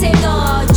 sevda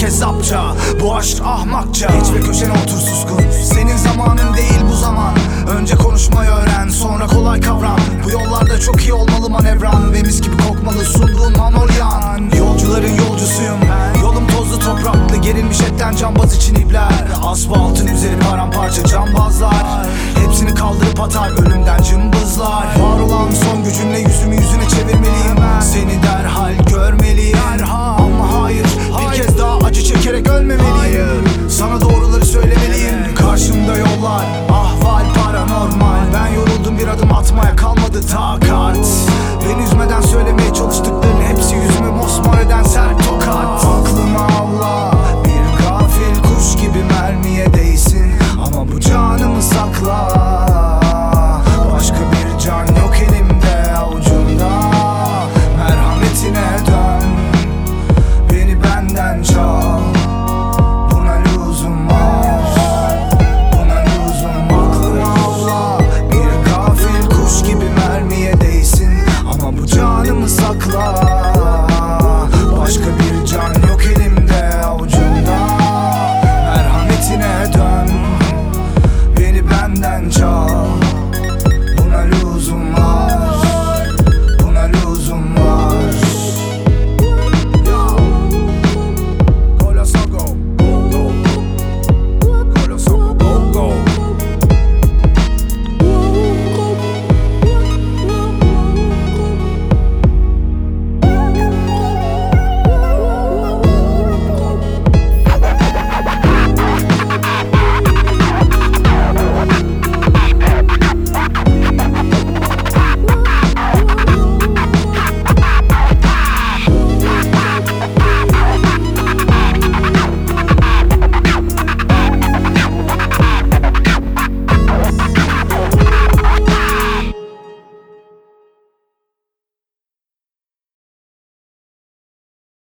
kezapça Bu aşk ahmakça. Ve köşene otur suskun. Senin zamanın değil bu zaman. Önce konuşmayı öğren sonra kolay kavran Bu yollarda çok iyi olmalı manevran. Ve mis gibi kokmalı sunduğun manolyan. Yolcuların yolcusuyum ben. Yolum tozlu topraklı gerilmiş etten cambaz için ipler. Asfaltın üzeri paramparça cambazlar. Hepsini kaldırıp atar ölümden cımbızlar. Var olan son gücümle yüzümü paranormal Ben